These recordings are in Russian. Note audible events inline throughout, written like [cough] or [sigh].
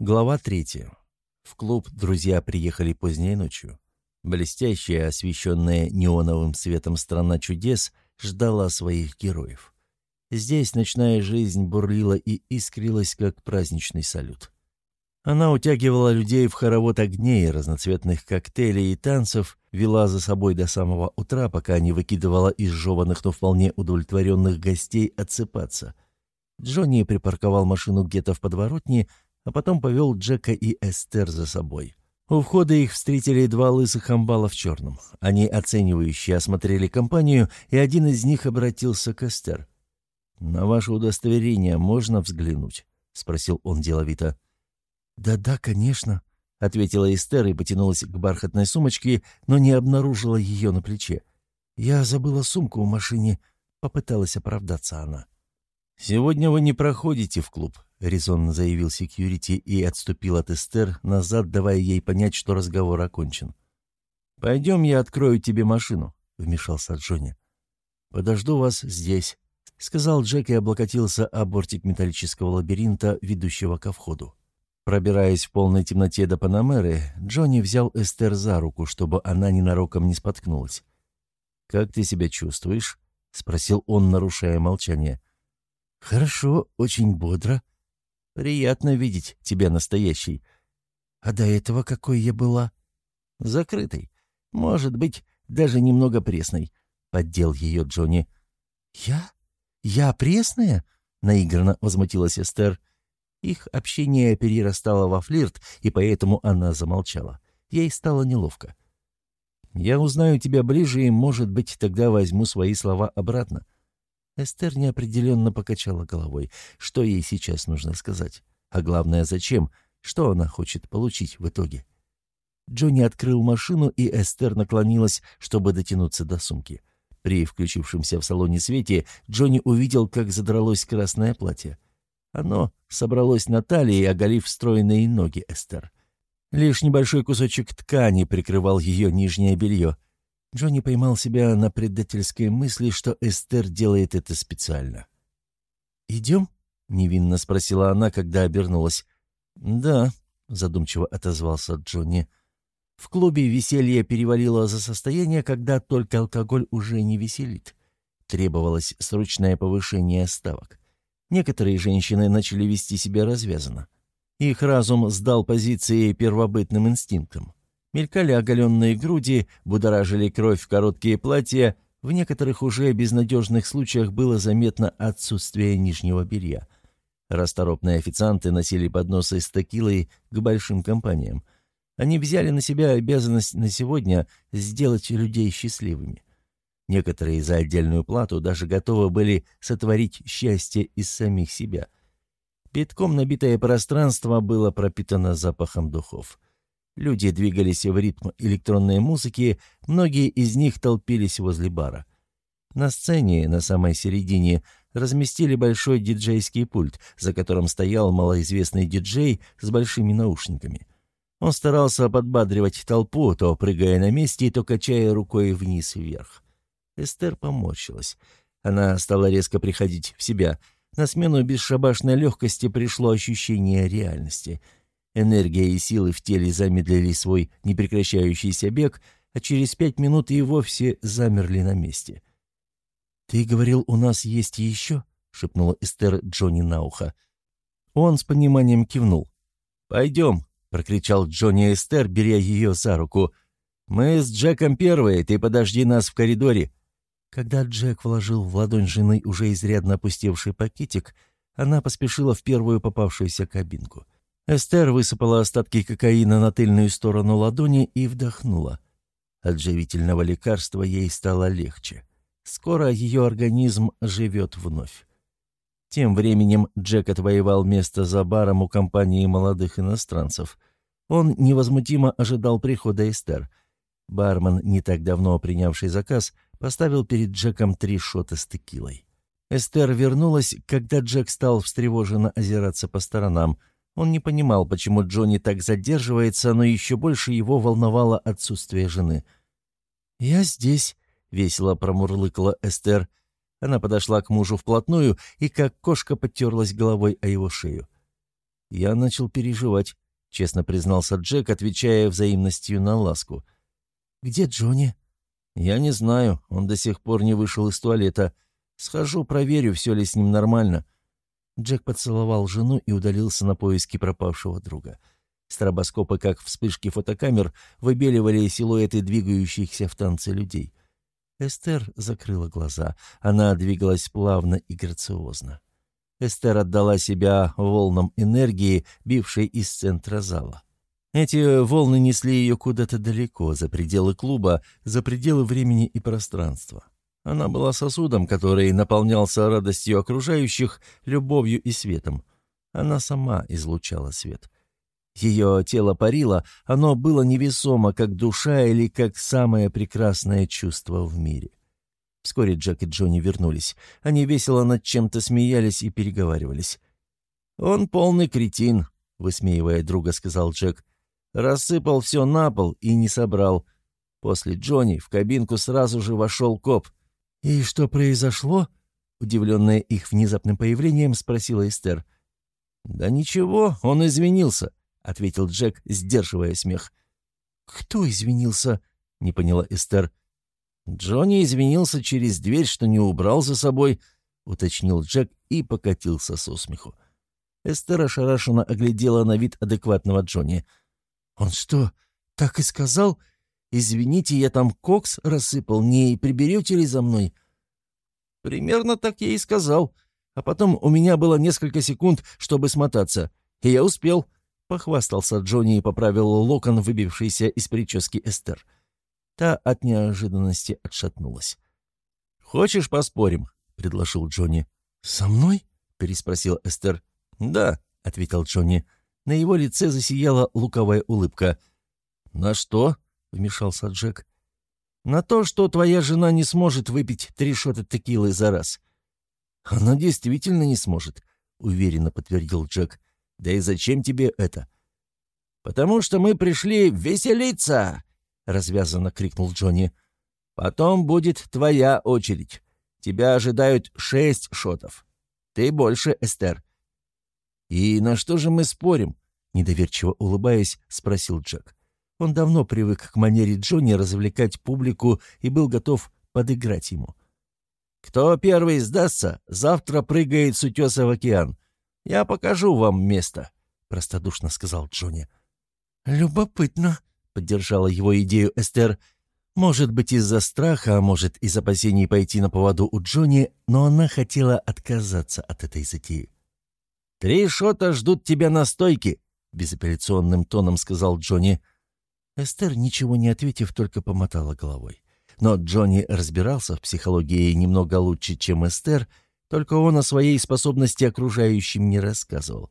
Глава третья. В клуб друзья приехали поздней ночью. Блестящая, освещенная неоновым светом страна чудес ждала своих героев. Здесь ночная жизнь бурлила и искрилась, как праздничный салют. Она утягивала людей в хоровод огней, разноцветных коктейлей и танцев, вела за собой до самого утра, пока не выкидывала из жеванных, но вполне удовлетворенных гостей отсыпаться. Джонни припарковал машину где-то в подворотне, а потом повел Джека и Эстер за собой. У входа их встретили два лысых амбала в черном. Они оценивающе осмотрели компанию, и один из них обратился к Эстер. «На ваше удостоверение можно взглянуть?» — спросил он деловито. «Да-да, конечно», — ответила Эстер и потянулась к бархатной сумочке, но не обнаружила ее на плече. «Я забыла сумку в машине», — попыталась оправдаться она. «Сегодня вы не проходите в клуб», — резонно заявил секьюрити и отступил от Эстер, назад давая ей понять, что разговор окончен. «Пойдем, я открою тебе машину», — вмешался Джонни. «Подожду вас здесь», — сказал Джек и облокотился о бортик металлического лабиринта, ведущего ко входу. Пробираясь в полной темноте до Панамеры, Джонни взял Эстер за руку, чтобы она ненароком не споткнулась. «Как ты себя чувствуешь?» — спросил он, нарушая молчание. «Хорошо, очень бодро», Приятно видеть тебя настоящей. А до этого какой я была? Закрытой. Может быть, даже немного пресной. Поддел ее Джонни. Я? Я пресная? Наигранно возмутилась Эстер. Их общение перерастало во флирт, и поэтому она замолчала. Ей стало неловко. «Я узнаю тебя ближе, и, может быть, тогда возьму свои слова обратно. Эстер неопределенно покачала головой. Что ей сейчас нужно сказать? А главное, зачем? Что она хочет получить в итоге? Джонни открыл машину, и Эстер наклонилась, чтобы дотянуться до сумки. При включившемся в салоне свете Джонни увидел, как задралось красное платье. Оно собралось на талии, оголив стройные ноги Эстер. Лишь небольшой кусочек ткани прикрывал ее нижнее белье — Джонни поймал себя на предательской мысли, что Эстер делает это специально. «Идем?» — невинно спросила она, когда обернулась. «Да», — задумчиво отозвался Джонни. В клубе веселье перевалило за состояние, когда только алкоголь уже не веселит. Требовалось срочное повышение ставок. Некоторые женщины начали вести себя развязанно. Их разум сдал позиции первобытным инстинктам. Мелькали оголенные груди, будоражили кровь в короткие платья, в некоторых уже безнадежных случаях было заметно отсутствие нижнего белья. Расторопные официанты носили подносы с текилой к большим компаниям. Они взяли на себя обязанность на сегодня сделать людей счастливыми. Некоторые за отдельную плату даже готовы были сотворить счастье из самих себя. Битком набитое пространство было пропитано запахом духов. Люди двигались в ритм электронной музыки, многие из них толпились возле бара. На сцене, на самой середине, разместили большой диджейский пульт, за которым стоял малоизвестный диджей с большими наушниками. Он старался подбадривать толпу, то прыгая на месте, то качая рукой вниз и вверх. Эстер поморщилась. Она стала резко приходить в себя. На смену бесшабашной легкости пришло ощущение реальности — Энергия и силы в теле замедлили свой непрекращающийся бег, а через пять минут и вовсе замерли на месте. «Ты говорил, у нас есть еще?» — шепнула Эстер Джонни на ухо. Он с пониманием кивнул. «Пойдем», — прокричал Джонни Эстер, беря ее за руку. «Мы с Джеком первые, ты подожди нас в коридоре». Когда Джек вложил в ладонь жены уже изрядно опустевший пакетик, она поспешила в первую попавшуюся кабинку — Эстер высыпала остатки кокаина на тыльную сторону ладони и вдохнула. От живительного лекарства ей стало легче. Скоро ее организм живет вновь. Тем временем Джек отвоевал место за баром у компании молодых иностранцев. Он невозмутимо ожидал прихода Эстер. Бармен, не так давно принявший заказ, поставил перед Джеком три шота с текилой. Эстер вернулась, когда Джек стал встревоженно озираться по сторонам – он не понимал, почему Джонни так задерживается, но еще больше его волновало отсутствие жены. «Я здесь», — весело промурлыкала Эстер. Она подошла к мужу вплотную и, как кошка, потерлась головой о его шею. «Я начал переживать», — честно признался Джек, отвечая взаимностью на ласку. «Где Джонни?» «Я не знаю. Он до сих пор не вышел из туалета. Схожу, проверю, все ли с ним нормально». Джек поцеловал жену и удалился на поиски пропавшего друга. Стробоскопы, как вспышки фотокамер, выбеливали силуэты двигающихся в танце людей. Эстер закрыла глаза. Она двигалась плавно и грациозно. Эстер отдала себя волнам энергии, бившей из центра зала. Эти волны несли ее куда-то далеко, за пределы клуба, за пределы времени и пространства. Она была сосудом, который наполнялся радостью окружающих, любовью и светом. Она сама излучала свет. Ее тело парило, оно было невесомо, как душа или как самое прекрасное чувство в мире. Вскоре Джек и Джонни вернулись. Они весело над чем-то смеялись и переговаривались. «Он полный кретин», — высмеивая друга, сказал Джек. «Рассыпал все на пол и не собрал. После Джонни в кабинку сразу же вошел коп». «И что произошло?» — удивленная их внезапным появлением, спросила Эстер. «Да ничего, он извинился», — ответил Джек, сдерживая смех. «Кто извинился?» — не поняла Эстер. Джонни извинился через дверь, что не убрал за собой, — уточнил Джек и покатился со смеху. Эстер ошарашенно оглядела на вид адекватного Джонни. «Он что, так и сказал? Извините, я там кокс рассыпал, не приберете ли за мной?» «Примерно так я и сказал. А потом у меня было несколько секунд, чтобы смотаться. И я успел», — похвастался Джонни и поправил локон, выбившийся из прически Эстер. — Та от неожиданности отшатнулась. «Хочешь, поспорим?» — предложил Джонни. «Со мной?» — переспросил Эстер. «Да», — ответил Джонни. На его лице засияла луковая улыбка. «На что?» — вмешался Джек. «На то, что твоя жена не сможет выпить три шота текилы за раз». «Она действительно не сможет», — уверенно подтвердил Джек. «Да и зачем тебе это?» «Потому что мы пришли веселиться!» развязанно крикнул Джонни. «Потом будет твоя очередь. Тебя ожидают шесть шотов. Ты больше, Эстер». «И на что же мы спорим?» — недоверчиво улыбаясь, спросил Джек. Он давно привык к манере Джонни развлекать публику и был готов подыграть ему. «Кто первый сдастся, завтра прыгает с утеса в океан. Я покажу вам место», — простодушно сказал Джонни. «Любопытно», поддержала его идею Эстер. Может быть, из-за страха, а может, из опасений пойти на поводу у Джонни, но она хотела отказаться от этой затеи. «Три шота ждут тебя на стойке», — безапелляционным тоном сказал Джонни. Эстер, ничего не ответив, только помотала головой. Но Джонни разбирался в психологии немного лучше, чем Эстер, только он о своей способности окружающим не рассказывал.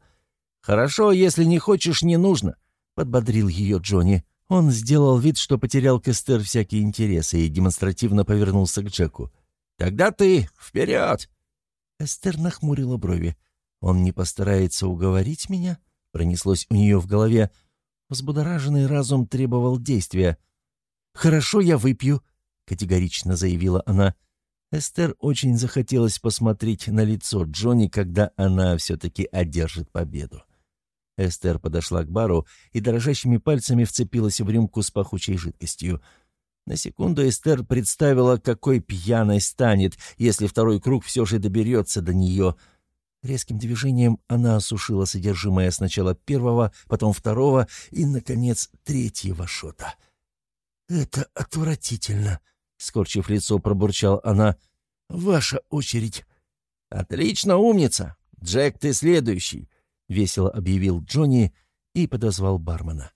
«Хорошо, если не хочешь, не нужно», — подбодрил ее Джонни. Он сделал вид, что потерял к Эстер всякие интересы и демонстративно повернулся к Джеку. «Тогда ты вперед!» Эстер нахмурила брови. «Он не постарается уговорить меня?» Пронеслось у нее в голове. Взбудораженный разум требовал действия. «Хорошо, я выпью», — категорично заявила она. Эстер очень захотелось посмотреть на лицо Джонни, когда она все-таки одержит победу. Эстер подошла к бару и дрожащими пальцами вцепилась в рюмку с пахучей жидкостью. На секунду Эстер представила, какой пьяной станет, если второй круг все же доберется до нее. Резким движением она осушила содержимое сначала первого, потом второго и, наконец, третьего шота. «Это отвратительно», — скорчив лицо, пробурчал она. «Ваша очередь». «Отлично, умница! Джек, ты следующий. — весело объявил Джонни и подозвал бармена.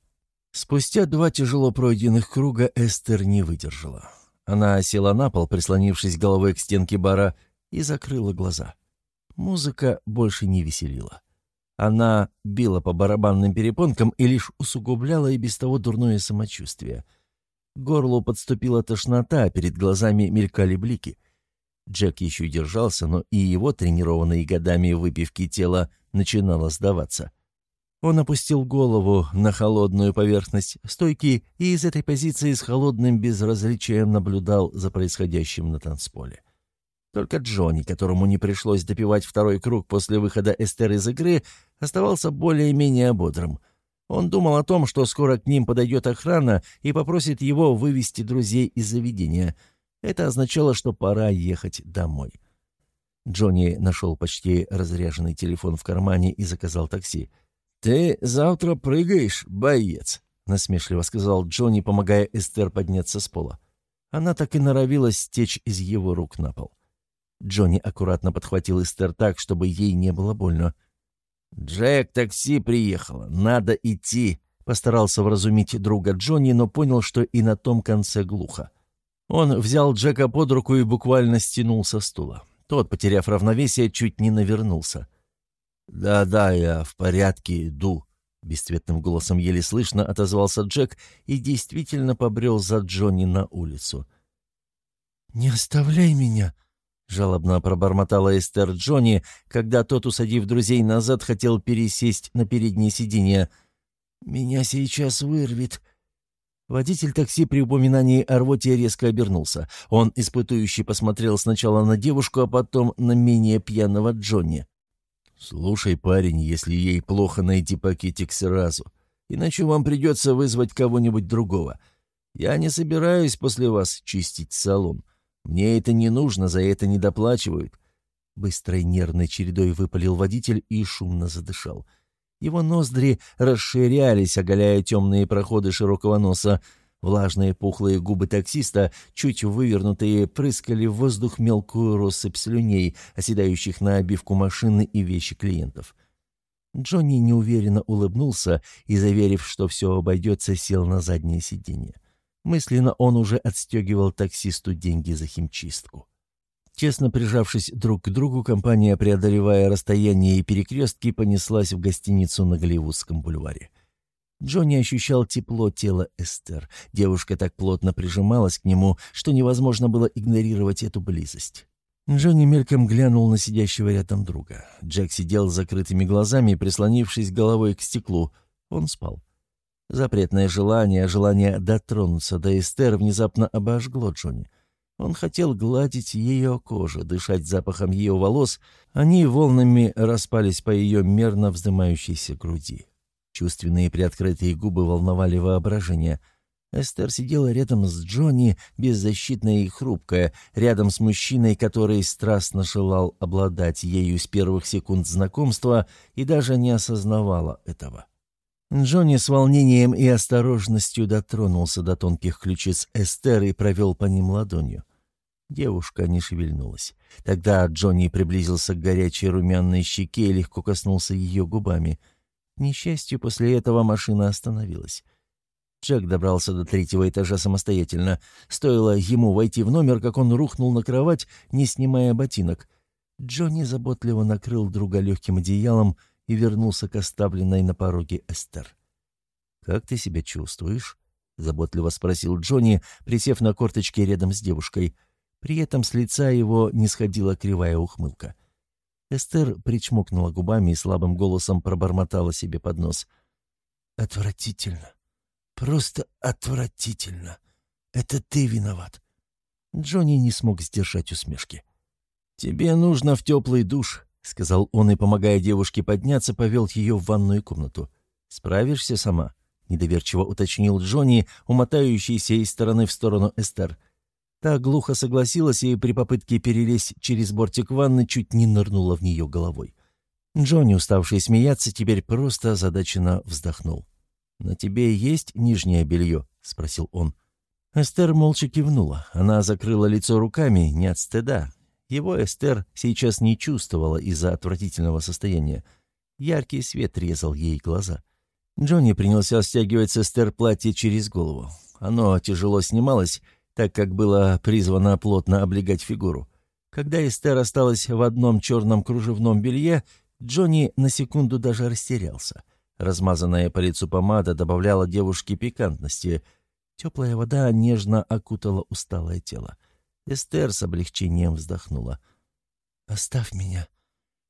Спустя два тяжело пройденных круга Эстер не выдержала. Она села на пол, прислонившись головой к стенке бара, и закрыла глаза. Музыка больше не веселила. Она била по барабанным перепонкам и лишь усугубляла и без того дурное самочувствие. К горлу подступила тошнота, перед глазами мелькали блики. Джек еще держался, но и его тренированные годами выпивки тело начинало сдаваться. Он опустил голову на холодную поверхность стойки и из этой позиции с холодным безразличием наблюдал за происходящим на танцполе. Только Джонни, которому не пришлось допивать второй круг после выхода Эстер из игры, оставался более-менее бодрым. Он думал о том, что скоро к ним подойдет охрана и попросит его вывести друзей из заведения. Это означало, что пора ехать домой. Джонни нашел почти разряженный телефон в кармане и заказал такси. «Ты завтра прыгаешь, боец», — насмешливо сказал Джонни, помогая Эстер подняться с пола. Она так и норовилась стечь из его рук на пол. Джонни аккуратно подхватил Эстер так, чтобы ей не было больно. «Джек, такси приехало, надо идти», — постарался вразумить друга Джонни, но понял, что и на том конце глухо. Он взял Джека под руку и буквально стянул со стула. Тот, потеряв равновесие, чуть не навернулся. «Да-да, я в порядке, иду», — бесцветным голосом еле слышно отозвался Джек и действительно побрел за Джонни на улицу. «Не оставляй меня», — жалобно пробормотала Эстер Джонни, когда тот, усадив друзей назад, хотел пересесть на переднее сиденье. «Меня сейчас вырвет». Водитель такси при упоминании о рвоте резко обернулся. Он, испытующий, посмотрел сначала на девушку, а потом на менее пьяного Джонни. «Слушай, парень, если ей плохо, найти пакетик сразу. Иначе вам придется вызвать кого-нибудь другого. Я не собираюсь после вас чистить салон. Мне это не нужно, за это не доплачивают». Быстрой нервной чередой выпалил водитель и шумно задышал. Его ноздри расширялись, оголяя темные проходы широкого носа. Влажные пухлые губы таксиста, чуть вывернутые, прыскали в воздух мелкую россыпь слюней, оседающих на обивку машины и вещи клиентов. Джонни неуверенно улыбнулся и, заверив, что все обойдется, сел на заднее сиденье. Мысленно он уже отстегивал таксисту деньги за химчистку. Тесно прижавшись друг к другу, компания, преодолевая расстояние и перекрестки, понеслась в гостиницу на Голливудском бульваре. Джонни ощущал тепло тела Эстер. Девушка так плотно прижималась к нему, что невозможно было игнорировать эту близость. Джонни мельком глянул на сидящего рядом друга. Джек сидел с закрытыми глазами, прислонившись головой к стеклу. Он спал. Запретное желание, желание дотронуться до Эстер внезапно обожгло Джонни. Он хотел гладить ее кожу, дышать запахом ее волос. Они волнами распались по ее мерно вздымающейся груди. Чувственные приоткрытые губы волновали воображение. Эстер сидела рядом с Джонни, беззащитная и хрупкая, рядом с мужчиной, который страстно желал обладать ею с первых секунд знакомства и даже не осознавала этого. Джонни с волнением и осторожностью дотронулся до тонких ключиц Эстер и провел по ним ладонью. Девушка не шевельнулась. Тогда Джонни приблизился к горячей румяной щеке и легко коснулся ее губами — несчастью, после этого машина остановилась. Джек добрался до третьего этажа самостоятельно. Стоило ему войти в номер, как он рухнул на кровать, не снимая ботинок. Джонни заботливо накрыл друга легким одеялом и вернулся к оставленной на пороге Эстер. «Как ты себя чувствуешь?» — заботливо спросил Джонни, присев на корточки рядом с девушкой. При этом с лица его не сходила кривая ухмылка. Эстер причмокнула губами и слабым голосом пробормотала себе под нос. «Отвратительно. Просто отвратительно. Это ты виноват». Джонни не смог сдержать усмешки. «Тебе нужно в теплый душ», — сказал он и, помогая девушке подняться, повел ее в ванную комнату. «Справишься сама?» — недоверчиво уточнил Джонни, умотающийся из стороны в сторону Эстер. — Та глухо согласилась и при попытке перелезть через бортик ванны чуть не нырнула в нее головой. Джонни, уставший смеяться, теперь просто озадаченно вздохнул. «На тебе есть нижнее белье?» — спросил он. Эстер молча кивнула. Она закрыла лицо руками, не от стыда. Его Эстер сейчас не чувствовала из-за отвратительного состояния. Яркий свет резал ей глаза. Джонни принялся стягивать с Эстер платье через голову. Оно тяжело снималось, так как было призвано плотно облегать фигуру. Когда Эстер осталась в одном черном кружевном белье, Джонни на секунду даже растерялся. Размазанная по лицу помада добавляла девушке пикантности. Теплая вода нежно окутала усталое тело. Эстер с облегчением вздохнула. «Оставь меня.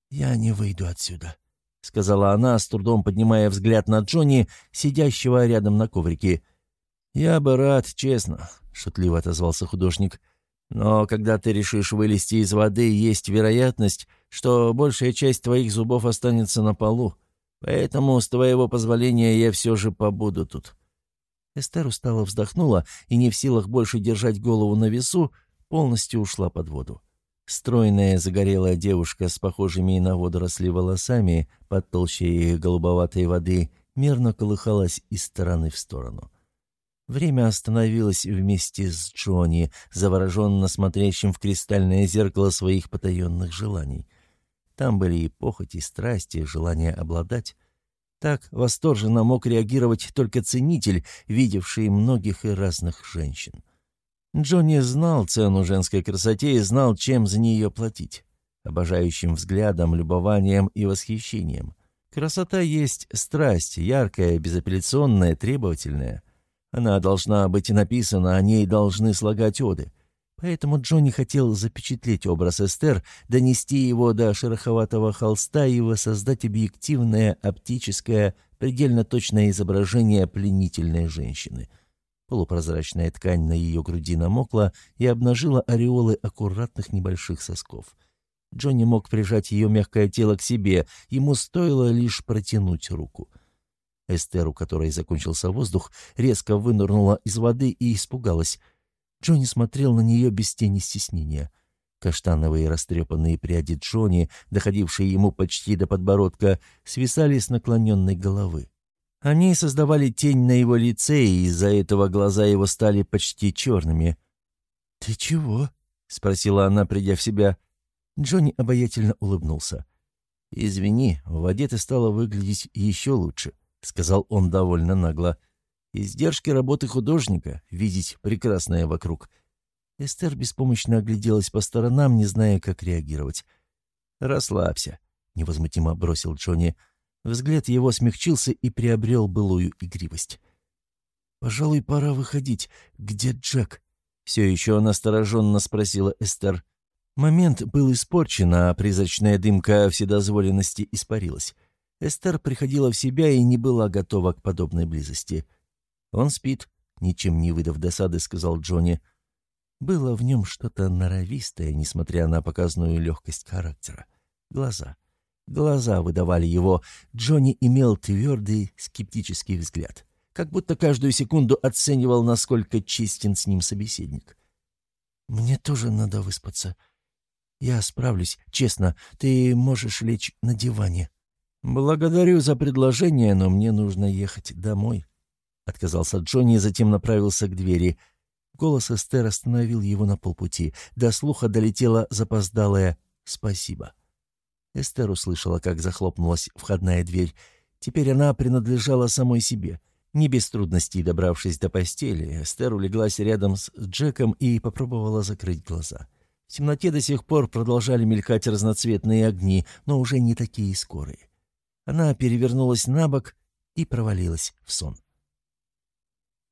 Я не выйду отсюда», — сказала она, с трудом поднимая взгляд на Джонни, сидящего рядом на коврике. «Я бы рад, честно», — шутливо отозвался художник. Но когда ты решишь вылезти из воды, есть вероятность, что большая часть твоих зубов останется на полу. Поэтому, с твоего позволения, я все же побуду тут». Эстер устало вздохнула и, не в силах больше держать голову на весу, полностью ушла под воду. Стройная загорелая девушка с похожими на водоросли волосами под толщей голубоватой воды мерно колыхалась из стороны в сторону. Время остановилось вместе с Джонни, завороженно смотрящим в кристальное зеркало своих потаенных желаний. Там были и похоть, и страсть, и желание обладать. Так восторженно мог реагировать только ценитель, видевший многих и разных женщин. Джонни знал цену женской красоте и знал, чем за нее платить. Обожающим взглядом, любованием и восхищением. Красота есть страсть, яркая, безапелляционная, требовательная. Она должна быть написана, о ней должны слагать оды. Поэтому Джонни хотел запечатлеть образ Эстер, донести его до шероховатого холста и воссоздать объективное, оптическое, предельно точное изображение пленительной женщины — Полупрозрачная ткань на ее груди намокла и обнажила ореолы аккуратных небольших сосков. Джонни мог прижать ее мягкое тело к себе, ему стоило лишь протянуть руку. Эстер, у которой закончился воздух, резко вынырнула из воды и испугалась. Джонни смотрел на нее без тени стеснения. Каштановые растрепанные пряди Джонни, доходившие ему почти до подбородка, свисали с наклоненной головы. Они создавали тень на его лице, и из-за этого глаза его стали почти черными. «Ты чего?» — спросила она, придя в себя. Джонни обаятельно улыбнулся. «Извини, в воде ты стала выглядеть еще лучше», — сказал он довольно нагло. «Издержки работы художника — видеть прекрасное вокруг». Эстер беспомощно огляделась по сторонам, не зная, как реагировать. «Расслабься», — невозмутимо бросил Джонни. Взгляд его смягчился и приобрел былую игривость. «Пожалуй, пора выходить. Где Джек?» Все еще настороженно спросила Эстер. Момент был испорчен, а призрачная дымка вседозволенности испарилась. Эстер приходила в себя и не была готова к подобной близости. «Он спит», — ничем не выдав досады, сказал Джонни. Было в нем что-то норовистое, несмотря на показную легкость характера. Глаза. Глаза выдавали его. Джонни имел твердый, скептический взгляд. Как будто каждую секунду оценивал, насколько чистен с ним собеседник. «Мне тоже надо выспаться. Я справлюсь, честно. Ты можешь лечь на диване». «Благодарю за предложение, но мне нужно ехать домой», — отказался Джонни затем направился к двери. Голос Эстер остановил его на полпути. До слуха долетело запоздалое «спасибо». Эстер услышала, как захлопнулась входная дверь. Теперь она принадлежала самой себе. Не без трудностей добравшись до постели, Эстер улеглась рядом с Джеком и попробовала закрыть глаза. В темноте до сих пор продолжали мелькать разноцветные огни, но уже не такие скорые. Она перевернулась на бок и провалилась в сон.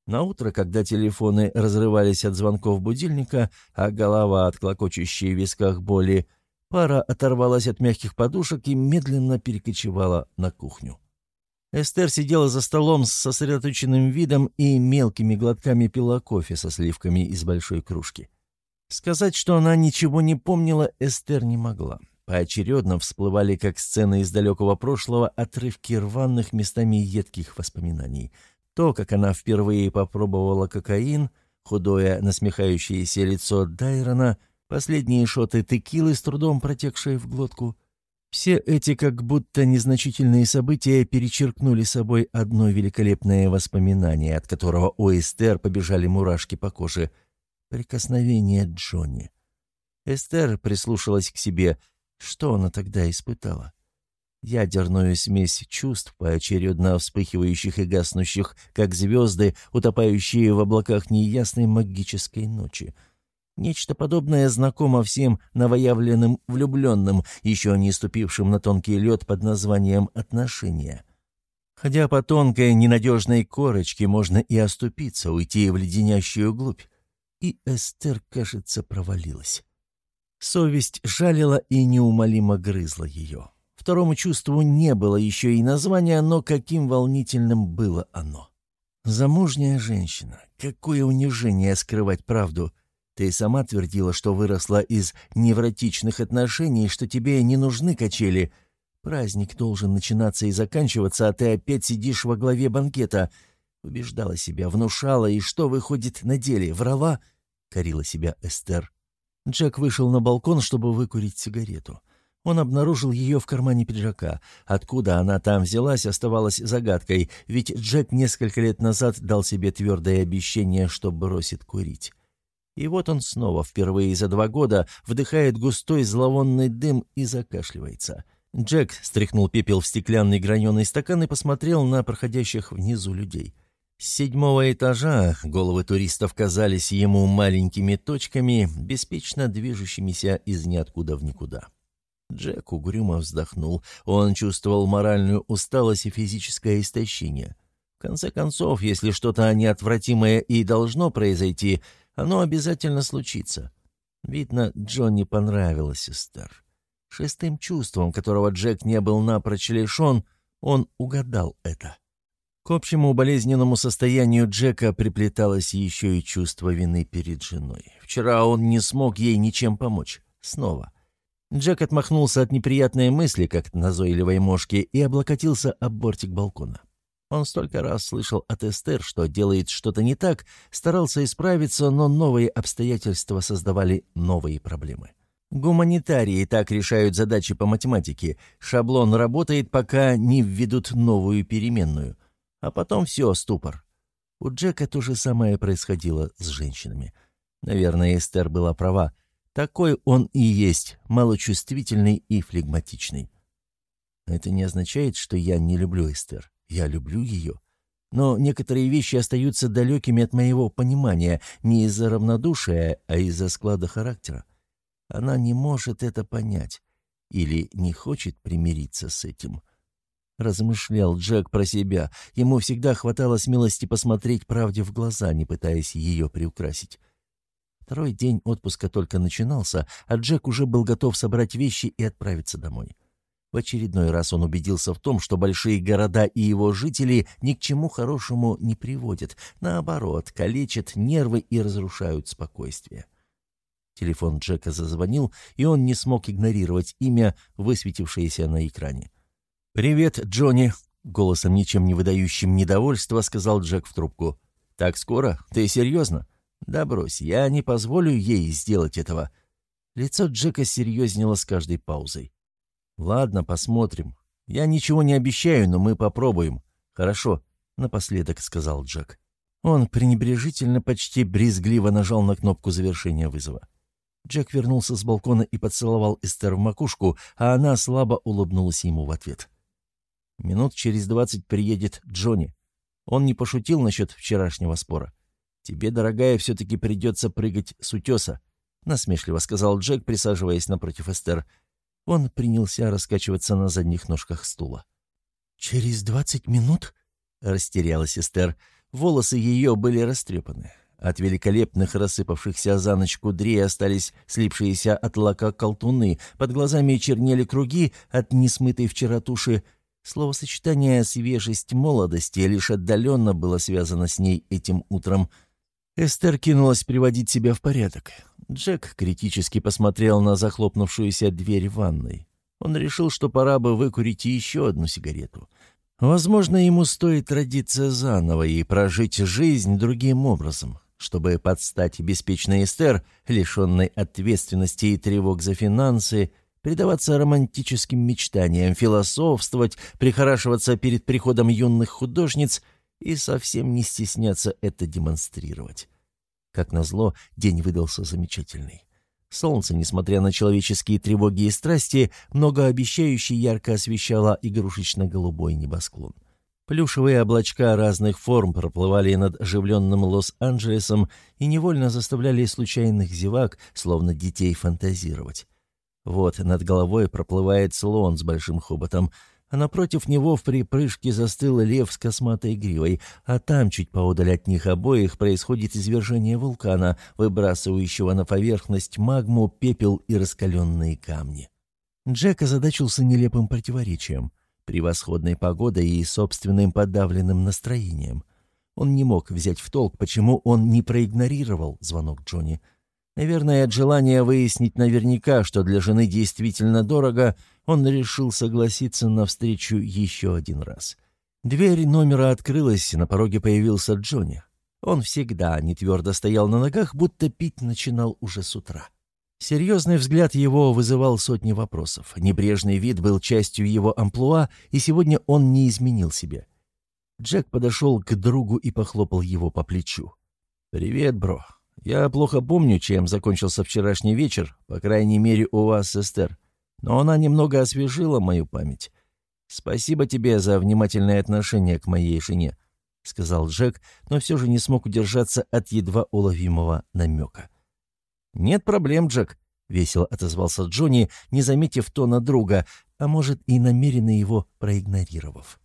На утро, когда телефоны разрывались от звонков будильника, а голова от клокочущей в висках боли Пара оторвалась от мягких подушек и медленно перекочевала на кухню. Эстер сидела за столом с сосредоточенным видом и мелкими глотками пила кофе со сливками из большой кружки. Сказать, что она ничего не помнила, Эстер не могла. Поочередно всплывали, как сцены из далекого прошлого, отрывки рваных местами едких воспоминаний. То, как она впервые попробовала кокаин, худое насмехающееся лицо Дайрона — последние шоты текилы, с трудом протекшие в глотку. Все эти как будто незначительные события перечеркнули собой одно великолепное воспоминание, от которого у Эстер побежали мурашки по коже. Прикосновение Джонни. Эстер прислушалась к себе. Что она тогда испытала? Ядерную смесь чувств, поочередно вспыхивающих и гаснущих, как звезды, утопающие в облаках неясной магической ночи — Нечто подобное знакомо всем новоявленным влюбленным, еще не ступившим на тонкий лед под названием «отношения». Ходя по тонкой, ненадежной корочке, можно и оступиться, уйти в леденящую глубь. И Эстер, кажется, провалилась. Совесть жалила и неумолимо грызла ее. Второму чувству не было еще и названия, но каким волнительным было оно. Замужняя женщина. Какое унижение скрывать правду. Ты сама твердила, что выросла из невротичных отношений, что тебе не нужны качели. Праздник должен начинаться и заканчиваться, а ты опять сидишь во главе банкета. Убеждала себя, внушала, и что выходит на деле? Врала?» — корила себя Эстер. Джек вышел на балкон, чтобы выкурить сигарету. Он обнаружил ее в кармане пиджака. Откуда она там взялась, оставалась загадкой, ведь Джек несколько лет назад дал себе твердое обещание, что бросит курить. И вот он снова, впервые за два года, вдыхает густой зловонный дым и закашливается. Джек стряхнул пепел в стеклянный граненый стакан и посмотрел на проходящих внизу людей. С седьмого этажа головы туристов казались ему маленькими точками, беспечно движущимися из ниоткуда в никуда. Джек угрюмо вздохнул. Он чувствовал моральную усталость и физическое истощение. В конце концов, если что-то неотвратимое и должно произойти, оно обязательно случится. Видно, Джонни понравилась Эстер. Шестым чувством, которого Джек не был напрочь лишен, он угадал это. К общему болезненному состоянию Джека приплеталось еще и чувство вины перед женой. Вчера он не смог ей ничем помочь. Снова. Джек отмахнулся от неприятной мысли, как назойливой мошки, и облокотился об бортик балкона. Он столько раз слышал от Эстер, что делает что-то не так, старался исправиться, но новые обстоятельства создавали новые проблемы. Гуманитарии так решают задачи по математике. Шаблон работает, пока не введут новую переменную. А потом все, ступор. У Джека то же самое происходило с женщинами. Наверное, Эстер была права. Такой он и есть, малочувствительный и флегматичный. Это не означает, что я не люблю Эстер. Я люблю ее. Но некоторые вещи остаются далекими от моего понимания не из-за равнодушия, а из-за склада характера. Она не может это понять или не хочет примириться с этим. Размышлял Джек про себя. Ему всегда хватало смелости посмотреть правде в глаза, не пытаясь ее приукрасить. Второй день отпуска только начинался, а Джек уже был готов собрать вещи и отправиться домой. В очередной раз он убедился в том, что большие города и его жители ни к чему хорошему не приводят, наоборот, калечат нервы и разрушают спокойствие. Телефон Джека зазвонил, и он не смог игнорировать имя, высветившееся на экране. «Привет, Джонни!» — голосом ничем не выдающим недовольства сказал Джек в трубку. «Так скоро? Ты серьезно?» «Да брось, я не позволю ей сделать этого». Лицо Джека серьезнело с каждой паузой. «Ладно, посмотрим. Я ничего не обещаю, но мы попробуем. Хорошо», — напоследок сказал Джек. Он пренебрежительно, почти брезгливо нажал на кнопку завершения вызова. Джек вернулся с балкона и поцеловал Эстер в макушку, а она слабо улыбнулась ему в ответ. Минут через двадцать приедет Джонни. Он не пошутил насчет вчерашнего спора. «Тебе, дорогая, все-таки придется прыгать с утеса», — насмешливо сказал Джек, присаживаясь напротив Эстер. Он принялся раскачиваться на задних ножках стула. «Через двадцать минут?» — растерялась Эстер. Волосы ее были растрепаны. От великолепных рассыпавшихся за ночь кудрей остались слипшиеся от лака колтуны, под глазами чернели круги от несмытой вчера туши. Словосочетание «свежесть молодости» лишь отдаленно было связано с ней этим утром — Эстер кинулась приводить себя в порядок. Джек критически посмотрел на захлопнувшуюся дверь ванной. Он решил, что пора бы выкурить еще одну сигарету. Возможно, ему стоит родиться заново и прожить жизнь другим образом, чтобы подстать беспечной Эстер, лишенной ответственности и тревог за финансы, предаваться романтическим мечтаниям, философствовать, прихорашиваться перед приходом юных художниц — и совсем не стесняться это демонстрировать. Как назло, день выдался замечательный. Солнце, несмотря на человеческие тревоги и страсти, многообещающе ярко освещало игрушечно-голубой небосклон. Плюшевые облачка разных форм проплывали над оживленным Лос-Анджелесом и невольно заставляли случайных зевак, словно детей, фантазировать. Вот над головой проплывает слон с большим хоботом, а напротив него в припрыжке застыл лев с косматой гривой, а там, чуть поодаль от них обоих, происходит извержение вулкана, выбрасывающего на поверхность магму, пепел и раскаленные камни. Джек озадачился нелепым противоречием, превосходной погодой и собственным подавленным настроением. Он не мог взять в толк, почему он не проигнорировал звонок Джонни. Наверное, от желания выяснить наверняка, что для жены действительно дорого, он решил согласиться на встречу еще один раз. Дверь номера открылась, и на пороге появился Джонни. Он всегда не твердо стоял на ногах, будто пить начинал уже с утра. Серьезный взгляд его вызывал сотни вопросов. Небрежный вид был частью его амплуа, и сегодня он не изменил себе. Джек подошел к другу и похлопал его по плечу. «Привет, бро. Я плохо помню, чем закончился вчерашний вечер, по крайней мере, у вас, Эстер. Но она немного освежила мою память. Спасибо тебе за внимательное отношение к моей жене», — сказал Джек, но все же не смог удержаться от едва уловимого намека. «Нет проблем, Джек», — весело отозвался Джонни, не заметив тона друга, а может и намеренно его проигнорировав.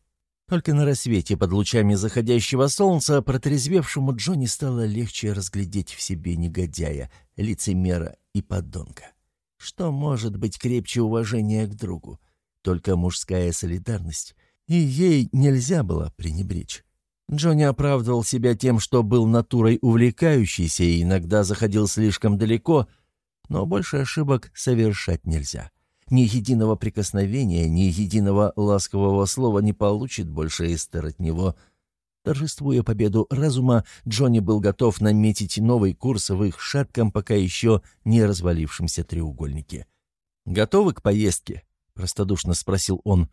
Только на рассвете под лучами заходящего солнца протрезвевшему Джонни стало легче разглядеть в себе негодяя, лицемера и подонка. Что может быть крепче уважения к другу? Только мужская солидарность. И ей нельзя было пренебречь. Джонни оправдывал себя тем, что был натурой увлекающейся и иногда заходил слишком далеко, но больше ошибок совершать нельзя. Ни единого прикосновения, ни единого ласкового слова не получит больше Эстер от него. Торжествуя победу разума, Джонни был готов наметить новый курс в их шатком, пока еще не развалившемся треугольнике. «Готовы к поездке?» — простодушно спросил он.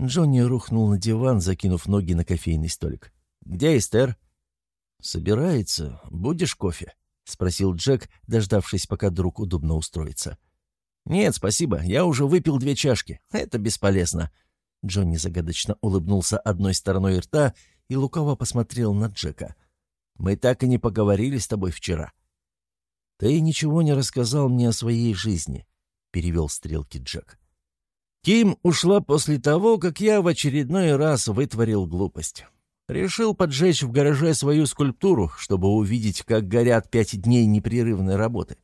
Джонни рухнул на диван, закинув ноги на кофейный столик. «Где Эстер?» «Собирается. Будешь кофе?» — спросил Джек, дождавшись, пока друг удобно устроится. «Нет, спасибо. Я уже выпил две чашки. Это бесполезно». Джонни загадочно улыбнулся одной стороной рта и лукаво посмотрел на Джека. «Мы так и не поговорили с тобой вчера». «Ты ничего не рассказал мне о своей жизни», — перевел стрелки Джек. «Ким ушла после того, как я в очередной раз вытворил глупость. Решил поджечь в гараже свою скульптуру, чтобы увидеть, как горят пять дней непрерывной работы.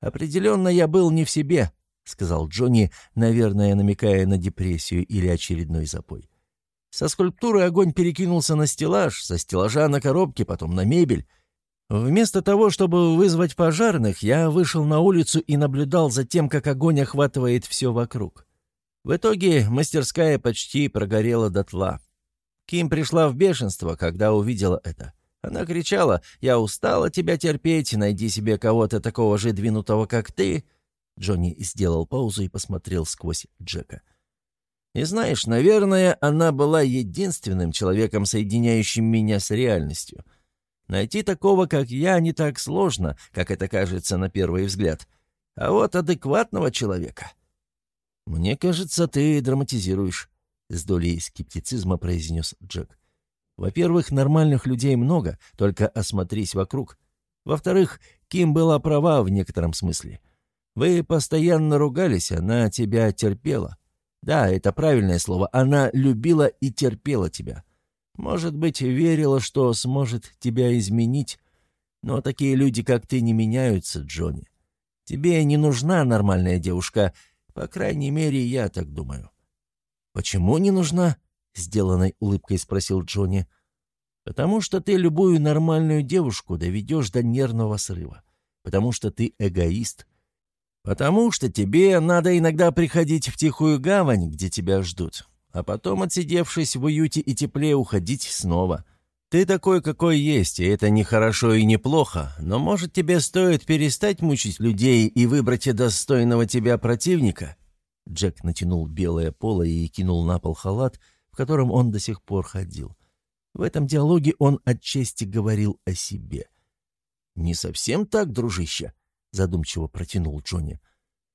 Определенно я был не в себе, — сказал Джонни, наверное, намекая на депрессию или очередной запой. Со скульптуры огонь перекинулся на стеллаж, со стеллажа на коробки, потом на мебель. Вместо того, чтобы вызвать пожарных, я вышел на улицу и наблюдал за тем, как огонь охватывает все вокруг. В итоге мастерская почти прогорела дотла. Ким пришла в бешенство, когда увидела это. Она кричала «Я устала тебя терпеть, найди себе кого-то такого же двинутого, как ты». Джонни сделал паузу и посмотрел сквозь Джека. «И знаешь, наверное, она была единственным человеком, соединяющим меня с реальностью. Найти такого, как я, не так сложно, как это кажется на первый взгляд. А вот адекватного человека...» «Мне кажется, ты драматизируешь», — с долей скептицизма произнес Джек. «Во-первых, нормальных людей много, только осмотрись вокруг. Во-вторых, Ким была права в некотором смысле. Вы постоянно ругались, она тебя терпела. Да, это правильное слово, она любила и терпела тебя. Может быть, верила, что сможет тебя изменить, но такие люди, как ты, не меняются, Джонни. Тебе не нужна нормальная девушка, по крайней мере, я так думаю». «Почему не нужна?» — сделанной улыбкой спросил Джонни. «Потому что ты любую нормальную девушку доведешь до нервного срыва. Потому что ты эгоист. Потому что тебе надо иногда приходить в тихую гавань, где тебя ждут, а потом, отсидевшись в уюте и тепле, уходить снова. Ты такой, какой есть, и это не хорошо и не плохо, но, может, тебе стоит перестать мучить людей и выбрать достойного тебя противника, Джек натянул белое поло и кинул на пол халат, в котором он до сих пор ходил. В этом диалоге он отчасти говорил о себе. «Не совсем так, дружище», — задумчиво протянул Джонни.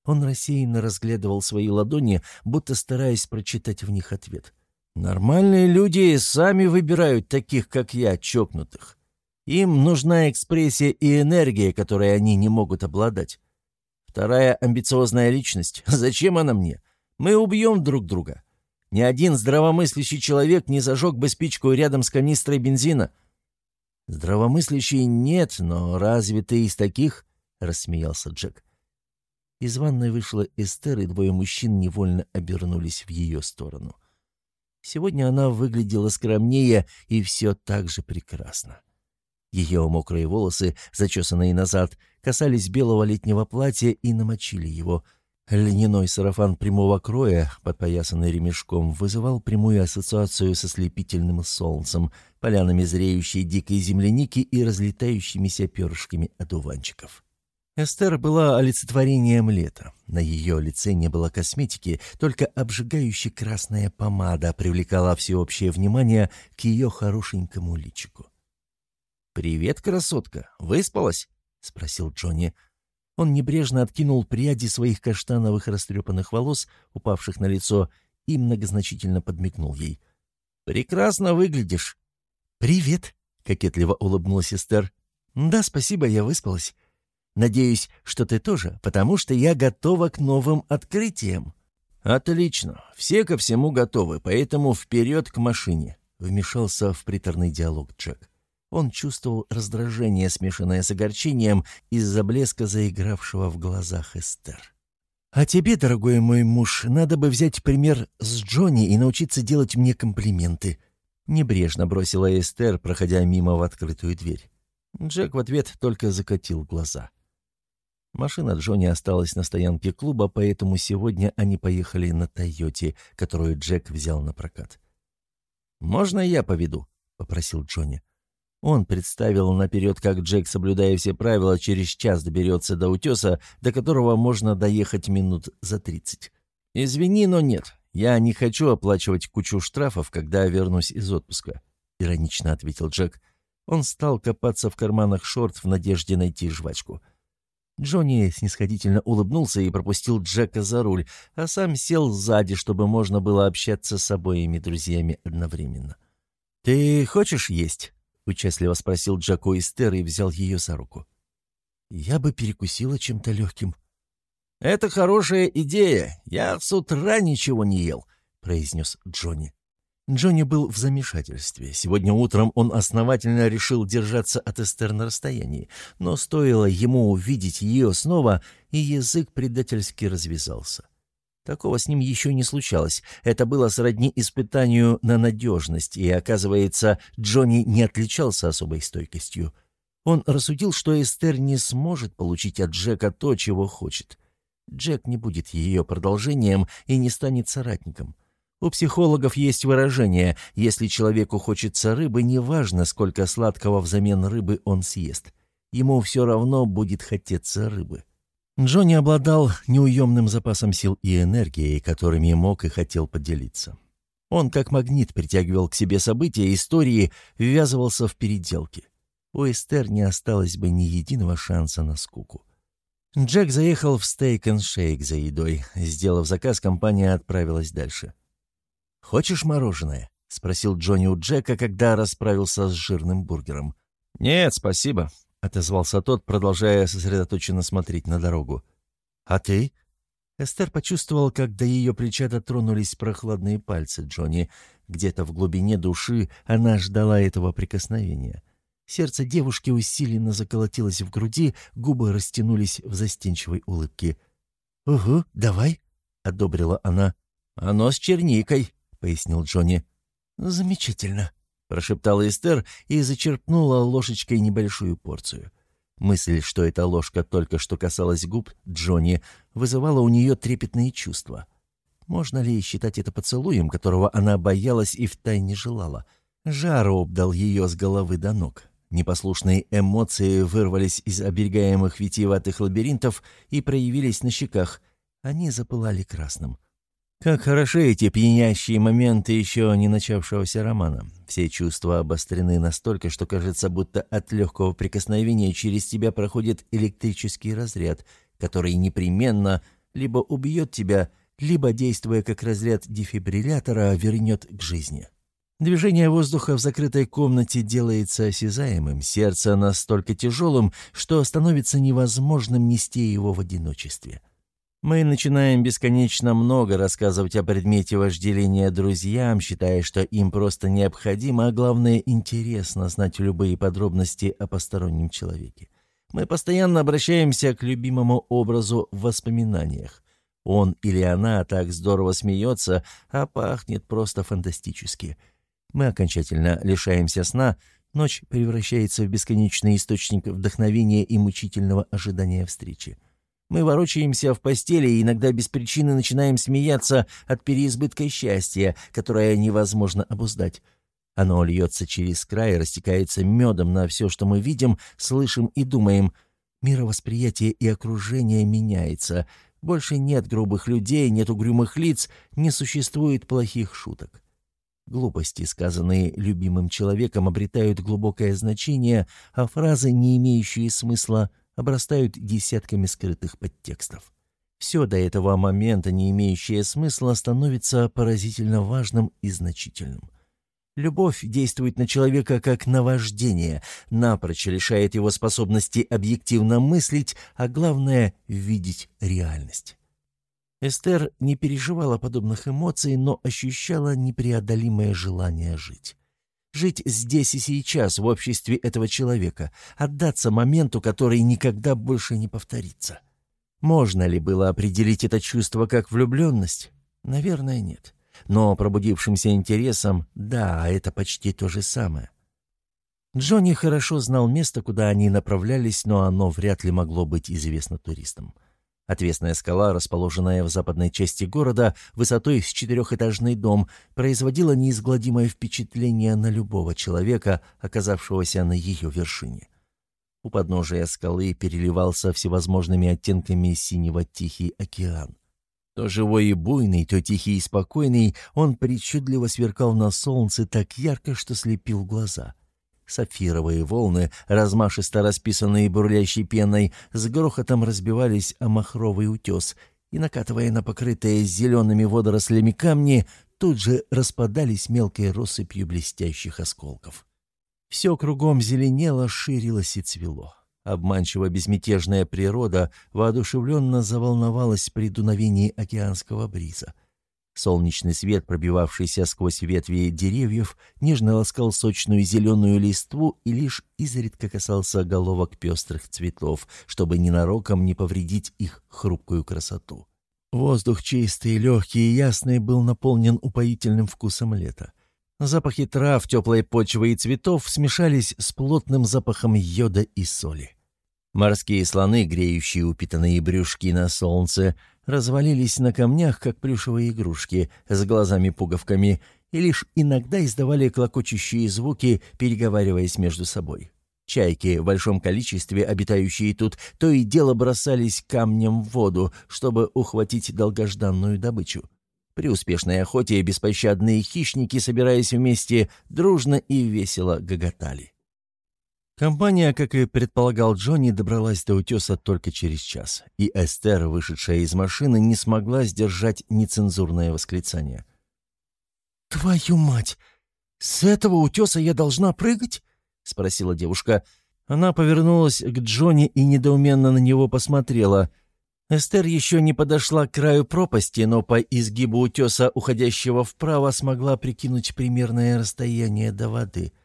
Он рассеянно разглядывал свои ладони, будто стараясь прочитать в них ответ. «Нормальные люди сами выбирают таких, как я, чокнутых. Им нужна экспрессия и энергия, которой они не могут обладать. Вторая амбициозная личность. [laughs] Зачем она мне? Мы убьем друг друга. Ни один здравомыслящий человек не зажег бы спичку рядом с канистрой бензина. Здравомыслящий нет, но разве ты из таких? Рассмеялся Джек. Из ванной вышла Эстер, и двое мужчин невольно обернулись в ее сторону. Сегодня она выглядела скромнее и все так же прекрасно. Ее мокрые волосы, зачесанные назад, касались белого летнего платья и намочили его. Льняной сарафан прямого кроя, подпоясанный ремешком, вызывал прямую ассоциацию со слепительным солнцем, полянами зреющей дикой земляники и разлетающимися перышками одуванчиков. Эстер была олицетворением лета. На ее лице не было косметики, только обжигающая красная помада привлекала всеобщее внимание к ее хорошенькому личику. «Привет, красотка! Выспалась?» — спросил Джонни. Он небрежно откинул пряди своих каштановых растрепанных волос, упавших на лицо, и многозначительно подмигнул ей. «Прекрасно выглядишь!» «Привет!» — кокетливо улыбнулась Эстер. «Да, спасибо, я выспалась. Надеюсь, что ты тоже, потому что я готова к новым открытиям». «Отлично. Все ко всему готовы, поэтому вперед к машине», — вмешался в приторный диалог Джек. Он чувствовал раздражение, смешанное с огорчением из-за блеска заигравшего в глазах Эстер. «А тебе, дорогой мой муж, надо бы взять пример с Джонни и научиться делать мне комплименты», — небрежно бросила Эстер, проходя мимо в открытую дверь. Джек в ответ только закатил глаза. Машина Джонни осталась на стоянке клуба, поэтому сегодня они поехали на «Тойоте», которую Джек взял на прокат. «Можно я поведу?» — попросил Джонни. Он представил наперед, как Джек, соблюдая все правила, через час доберется до утеса, до которого можно доехать минут за тридцать. «Извини, но нет. Я не хочу оплачивать кучу штрафов, когда вернусь из отпуска», — иронично ответил Джек. Он стал копаться в карманах шорт в надежде найти жвачку. Джонни снисходительно улыбнулся и пропустил Джека за руль, а сам сел сзади, чтобы можно было общаться с обоими друзьями одновременно. «Ты хочешь есть?» — участливо спросил Джако Эстер и взял ее за руку. «Я бы перекусила чем-то легким». «Это хорошая идея. Я с утра ничего не ел», — произнес Джонни. Джонни был в замешательстве. Сегодня утром он основательно решил держаться от Эстер на расстоянии, но стоило ему увидеть ее снова, и язык предательски развязался. Такого с ним еще не случалось. Это было сродни испытанию на надежность, и, оказывается, Джонни не отличался особой стойкостью. Он рассудил, что Эстер не сможет получить от Джека то, чего хочет. Джек не будет ее продолжением и не станет соратником. У психологов есть выражение «если человеку хочется рыбы, неважно, сколько сладкого взамен рыбы он съест. Ему все равно будет хотеться рыбы». Джонни обладал неуемным запасом сил и энергии, которыми мог и хотел поделиться. Он как магнит притягивал к себе события истории, ввязывался в переделки. У Эстер не осталось бы ни единого шанса на скуку. Джек заехал в стейк and шейк за едой. Сделав заказ, компания отправилась дальше. «Хочешь мороженое?» — спросил Джонни у Джека, когда расправился с жирным бургером. «Нет, спасибо», отозвался тот, продолжая сосредоточенно смотреть на дорогу. «А ты?» Эстер почувствовал, как до ее плеча дотронулись прохладные пальцы Джонни. Где-то в глубине души она ждала этого прикосновения. Сердце девушки усиленно заколотилось в груди, губы растянулись в застенчивой улыбке. «Угу, давай», — одобрила она. «Оно с черникой», — пояснил Джонни. «Замечательно», прошептала Эстер и зачерпнула ложечкой небольшую порцию. Мысль, что эта ложка только что касалась губ Джонни, вызывала у нее трепетные чувства. Можно ли считать это поцелуем, которого она боялась и втайне желала? Жар обдал ее с головы до ног. Непослушные эмоции вырвались из оберегаемых витиеватых лабиринтов и проявились на щеках. Они запылали красным. Как хороши эти пьянящие моменты еще не начавшегося романа. Все чувства обострены настолько, что кажется, будто от легкого прикосновения через тебя проходит электрический разряд, который непременно либо убьет тебя, либо, действуя как разряд дефибриллятора, вернет к жизни. Движение воздуха в закрытой комнате делается осязаемым, сердце настолько тяжелым, что становится невозможным нести его в одиночестве. Мы начинаем бесконечно много рассказывать о предмете вожделения друзьям, считая, что им просто необходимо, а главное, интересно знать любые подробности о постороннем человеке. Мы постоянно обращаемся к любимому образу в воспоминаниях. Он или она так здорово смеется, а пахнет просто фантастически. Мы окончательно лишаемся сна, Ночь превращается в бесконечный источник вдохновения и мучительного ожидания встречи. Мы ворочаемся в постели и иногда без причины начинаем смеяться от переизбытка счастья, которое невозможно обуздать. Оно льется через край, растекается медом на все, что мы видим, слышим и думаем. Мировосприятие и окружение меняется. Больше нет грубых людей, нет угрюмых лиц, не существует плохих шуток. Глупости, сказанные любимым человеком, обретают глубокое значение, а фразы, не имеющие смысла, обрастают десятками скрытых подтекстов. Все до этого момента, не имеющее смысла, становится поразительно важным и значительным. Любовь действует на человека как наваждение, напрочь лишает его способности объективно мыслить, а главное — видеть реальность. Эстер не переживала подобных эмоций, но ощущала непреодолимое желание жить. Жить здесь и сейчас, в обществе этого человека, отдаться моменту, который никогда больше не повторится. Можно ли было определить это чувство как влюбленность? Наверное, нет. Но пробудившимся интересом, да, это почти то же самое. Джонни хорошо знал место, куда они направлялись, но оно вряд ли могло быть известно туристам. Отвесная скала, расположенная в западной части города, высотой с четырехэтажный дом, производила неизгладимое впечатление на любого человека, оказавшегося на ее вершине. У подножия скалы переливался всевозможными оттенками синего Тихий океан. То живой и буйный, то тихий и спокойный, он причудливо сверкал на солнце так ярко, что слепил глаза — Сапфировые волны, размашисто расписанные бурлящей пеной, с грохотом разбивались о махровый утес и, накатывая на покрытые зелеными водорослями камни, тут же распадались мелкой россыпью блестящих осколков. Все кругом зеленело, ширилось и цвело. Обманчиво безмятежная природа воодушевленно заволновалась при дуновении океанского бриза. Солнечный свет, пробивавшийся сквозь ветви деревьев, нежно ласкал сочную зеленую листву и лишь изредка касался головок пестрых цветов, чтобы ненароком не повредить их хрупкую красоту. Воздух чистый, легкий и ясный был наполнен упоительным вкусом лета. Запахи трав, теплой почвы и цветов смешались с плотным запахом йода и соли. Морские слоны, греющие упитанные брюшки на солнце, развалились на камнях, как плюшевые игрушки, с глазами-пуговками, и лишь иногда издавали клокочущие звуки, переговариваясь между собой. Чайки, в большом количестве обитающие тут, то и дело бросались камнем в воду, чтобы ухватить долгожданную добычу. При успешной охоте беспощадные хищники, собираясь вместе, дружно и весело гоготали. Компания, как и предполагал Джонни, добралась до утеса только через час, и Эстер, вышедшая из машины, не смогла сдержать нецензурное восклицание. «Твою мать! С этого утеса я должна прыгать?» — спросила девушка. Она повернулась к Джонни и недоуменно на него посмотрела. Эстер еще не подошла к краю пропасти, но по изгибу утеса, уходящего вправо, смогла прикинуть примерное расстояние до воды —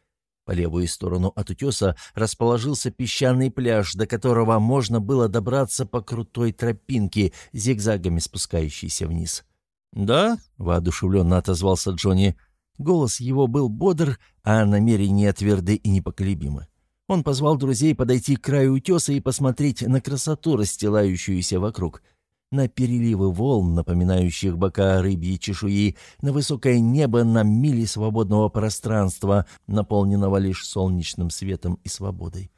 по левую сторону от утеса расположился песчаный пляж, до которого можно было добраться по крутой тропинке, зигзагами спускающейся вниз. «Да?» — воодушевленно отозвался Джонни. Голос его был бодр, а намерения тверды и непоколебимы. Он позвал друзей подойти к краю утеса и посмотреть на красоту, расстилающуюся вокруг — на переливы волн, напоминающих бока рыбьей чешуи, на высокое небо на мили свободного пространства, наполненного лишь солнечным светом и свободой.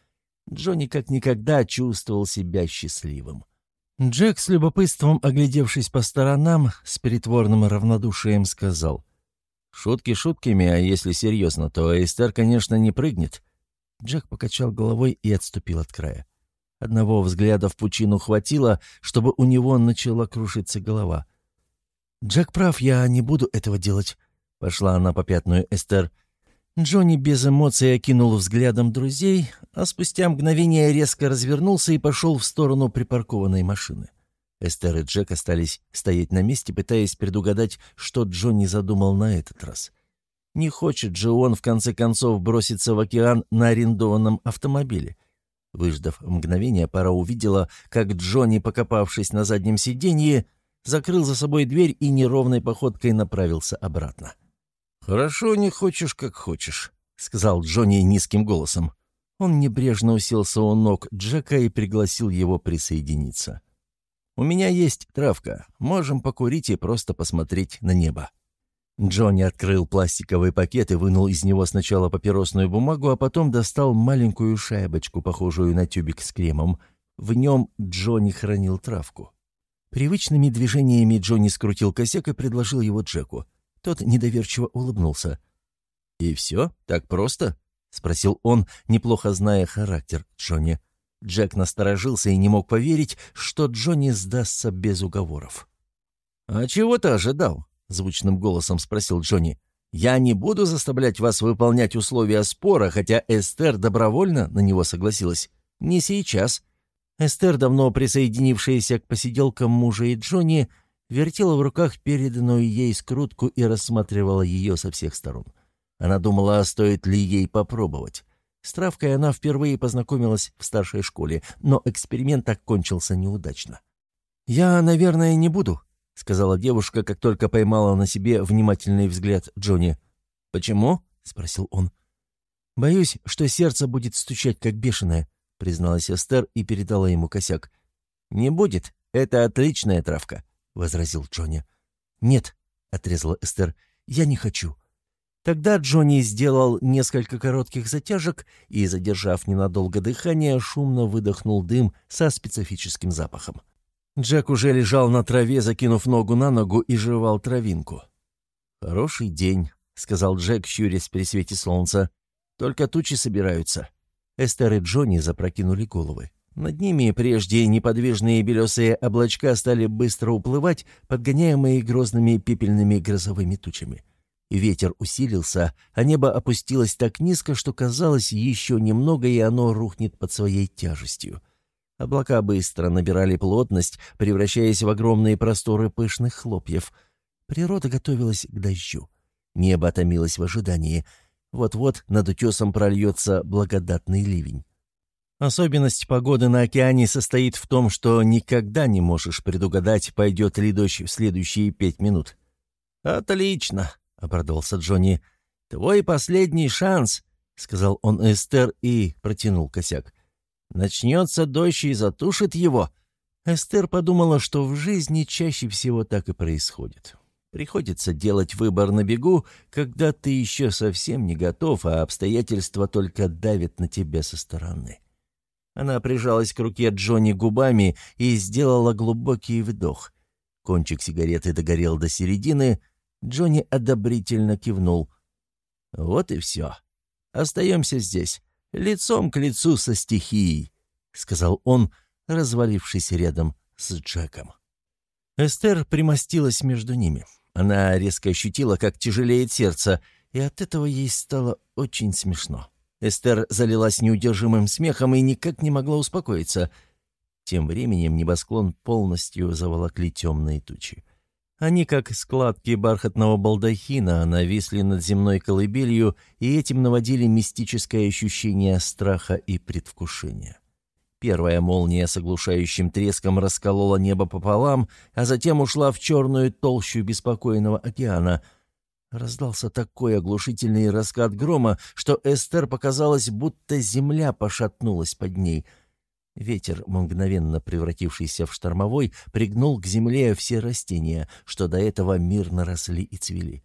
Джонни как никогда чувствовал себя счастливым. Джек, с любопытством оглядевшись по сторонам, с притворным равнодушием сказал. «Шутки шутками, а если серьезно, то Эстер, конечно, не прыгнет». Джек покачал головой и отступил от края. Одного взгляда в пучину хватило, чтобы у него начала крушиться голова. «Джек прав, я не буду этого делать», — пошла она по пятную Эстер. Джонни без эмоций окинул взглядом друзей, а спустя мгновение резко развернулся и пошел в сторону припаркованной машины. Эстер и Джек остались стоять на месте, пытаясь предугадать, что Джонни задумал на этот раз. Не хочет же он, в конце концов, броситься в океан на арендованном автомобиле. Выждав мгновение, пара увидела, как Джонни, покопавшись на заднем сиденье, закрыл за собой дверь и неровной походкой направился обратно. «Хорошо, не хочешь, как хочешь», — сказал Джонни низким голосом. Он небрежно уселся у ног Джека и пригласил его присоединиться. «У меня есть травка. Можем покурить и просто посмотреть на небо». Джонни открыл пластиковый пакет и вынул из него сначала папиросную бумагу, а потом достал маленькую шайбочку, похожую на тюбик с кремом. В нем Джонни хранил травку. Привычными движениями Джонни скрутил косяк и предложил его Джеку. Тот недоверчиво улыбнулся. «И все? Так просто?» — спросил он, неплохо зная характер Джонни. Джек насторожился и не мог поверить, что Джонни сдастся без уговоров. «А чего ты ожидал?» — звучным голосом спросил Джонни. «Я не буду заставлять вас выполнять условия спора, хотя Эстер добровольно на него согласилась. Не сейчас». Эстер, давно присоединившаяся к посиделкам мужа и Джонни, вертела в руках переданную ей скрутку и рассматривала ее со всех сторон. Она думала, стоит ли ей попробовать. С травкой она впервые познакомилась в старшей школе, но эксперимент окончился неудачно. «Я, наверное, не буду», — сказала девушка, как только поймала на себе внимательный взгляд Джонни. «Почему?» — спросил он. «Боюсь, что сердце будет стучать, как бешеное», — призналась Эстер и передала ему косяк. «Не будет. Это отличная травка», — возразил Джонни. «Нет», — отрезала Эстер, — «я не хочу». Тогда Джонни сделал несколько коротких затяжек и, задержав ненадолго дыхание, шумно выдохнул дым со специфическим запахом. Джек уже лежал на траве, закинув ногу на ногу и жевал травинку. «Хороший день», — сказал Джек, щурясь при свете солнца. «Только тучи собираются». Эстер и Джонни запрокинули головы. Над ними прежде неподвижные белесые облачка стали быстро уплывать, подгоняемые грозными пепельными грозовыми тучами. Ветер усилился, а небо опустилось так низко, что казалось, еще немного, и оно рухнет под своей тяжестью. Облака быстро набирали плотность, превращаясь в огромные просторы пышных хлопьев. Природа готовилась к дождю. Небо томилось в ожидании. Вот-вот над утесом прольется благодатный ливень. Особенность погоды на океане состоит в том, что никогда не можешь предугадать, пойдет ли дождь в следующие пять минут. «Отлично!» — обрадовался Джонни. «Твой последний шанс», — сказал он Эстер и протянул косяк. «Начнется дождь и затушит его». Эстер подумала, что в жизни чаще всего так и происходит. Приходится делать выбор на бегу, когда ты еще совсем не готов, а обстоятельства только давят на тебя со стороны. Она прижалась к руке Джонни губами и сделала глубокий вдох. Кончик сигареты догорел до середины, Джонни одобрительно кивнул. «Вот и все. Остаемся здесь, лицом к лицу со стихией», — сказал он, развалившись рядом с Джеком. Эстер примостилась между ними. Она резко ощутила, как тяжелеет сердце, и от этого ей стало очень смешно. Эстер залилась неудержимым смехом и никак не могла успокоиться. Тем временем небосклон полностью заволокли темные тучи. Они, как складки бархатного балдахина, нависли над земной колыбелью и этим наводили мистическое ощущение страха и предвкушения. Первая молния с оглушающим треском расколола небо пополам, а затем ушла в черную толщу беспокойного океана. Раздался такой оглушительный раскат грома, что Эстер показалось, будто земля пошатнулась под ней — Ветер, мгновенно превратившийся в штормовой, пригнул к земле все растения, что до этого мирно росли и цвели.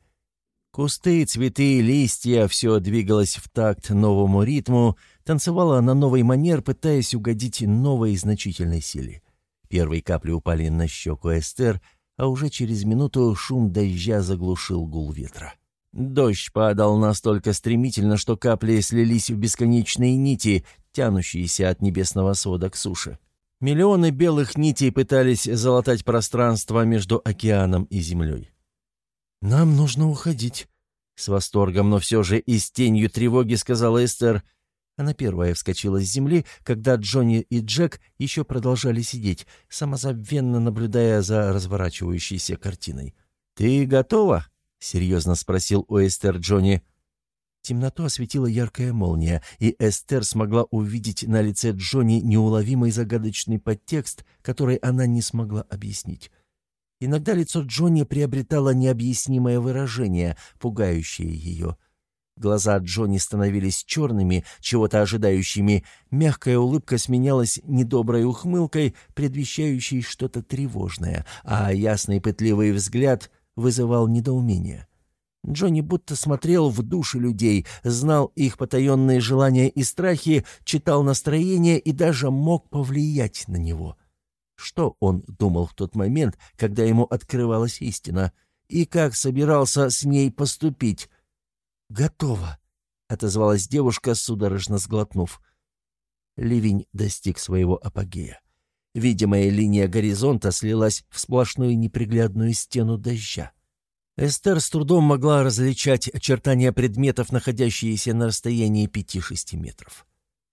Кусты, цветы, листья — все двигалось в такт новому ритму, танцевало на новый манер, пытаясь угодить новой значительной силе. Первые капли упали на щеку Эстер, а уже через минуту шум дождя заглушил гул ветра. Дождь падал настолько стремительно, что капли слились в бесконечные нити, тянущиеся от небесного свода к суше. Миллионы белых нитей пытались залатать пространство между океаном и землей. «Нам нужно уходить», — с восторгом, но все же и с тенью тревоги сказала Эстер. Она первая вскочила с земли, когда Джонни и Джек еще продолжали сидеть, самозабвенно наблюдая за разворачивающейся картиной. «Ты готова?» — серьезно спросил у Эстер Джонни. Темноту осветила яркая молния, и Эстер смогла увидеть на лице Джонни неуловимый загадочный подтекст, который она не смогла объяснить. Иногда лицо Джонни приобретало необъяснимое выражение, пугающее ее. Глаза Джонни становились черными, чего-то ожидающими. Мягкая улыбка сменялась недоброй ухмылкой, предвещающей что-то тревожное, а ясный пытливый взгляд вызывал недоумение. Джонни будто смотрел в души людей, знал их потаенные желания и страхи, читал настроение и даже мог повлиять на него. Что он думал в тот момент, когда ему открывалась истина, и как собирался с ней поступить? «Готово», — отозвалась девушка, судорожно сглотнув. Ливень достиг своего апогея. Видимая линия горизонта слилась в сплошную неприглядную стену дождя. Эстер с трудом могла различать очертания предметов, находящиеся на расстоянии пяти-шести метров.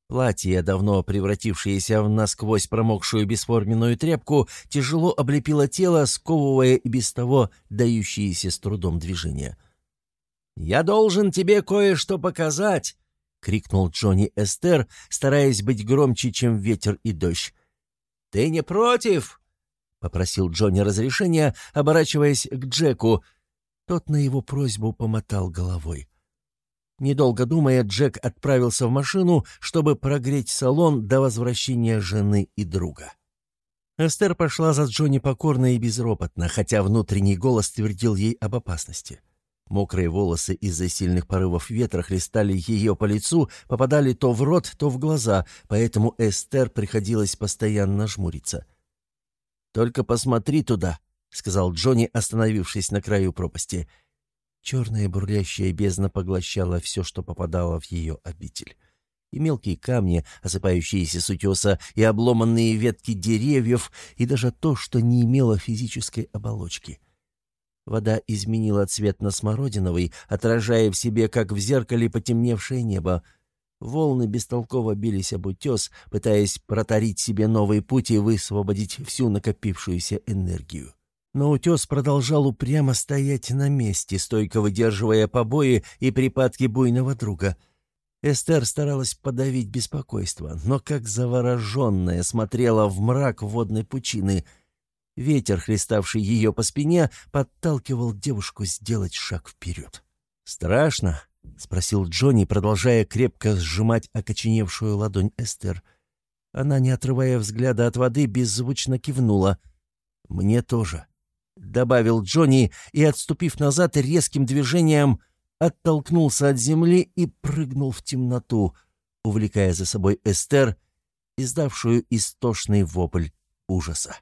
Платье, давно превратившееся в насквозь промокшую бесформенную тряпку, тяжело облепило тело, сковывая и без того дающиеся с трудом движения. «Я должен тебе кое-что показать!» — крикнул Джонни Эстер, стараясь быть громче, чем ветер и дождь. «Ты не против?» — попросил Джонни разрешения, оборачиваясь к Джеку — тот на его просьбу помотал головой. Недолго думая, Джек отправился в машину, чтобы прогреть салон до возвращения жены и друга. Эстер пошла за Джонни покорно и безропотно, хотя внутренний голос твердил ей об опасности. Мокрые волосы из-за сильных порывов ветра хлестали ее по лицу, попадали то в рот, то в глаза, поэтому Эстер приходилось постоянно жмуриться. «Только посмотри туда», — сказал Джонни, остановившись на краю пропасти. Черная бурлящая бездна поглощала все, что попадало в ее обитель. И мелкие камни, осыпающиеся с утеса, и обломанные ветки деревьев, и даже то, что не имело физической оболочки. Вода изменила цвет на смородиновый, отражая в себе, как в зеркале, потемневшее небо. Волны бестолково бились об утес, пытаясь протарить себе новый путь и высвободить всю накопившуюся энергию. Но утес продолжал упрямо стоять на месте, стойко выдерживая побои и припадки буйного друга. Эстер старалась подавить беспокойство, но как завороженная смотрела в мрак водной пучины. Ветер, хлеставший ее по спине, подталкивал девушку сделать шаг вперед. «Страшно?» — спросил Джонни, продолжая крепко сжимать окоченевшую ладонь Эстер. Она, не отрывая взгляда от воды, беззвучно кивнула. «Мне тоже». — добавил Джонни и, отступив назад, резким движением оттолкнулся от земли и прыгнул в темноту, увлекая за собой Эстер, издавшую истошный вопль ужаса.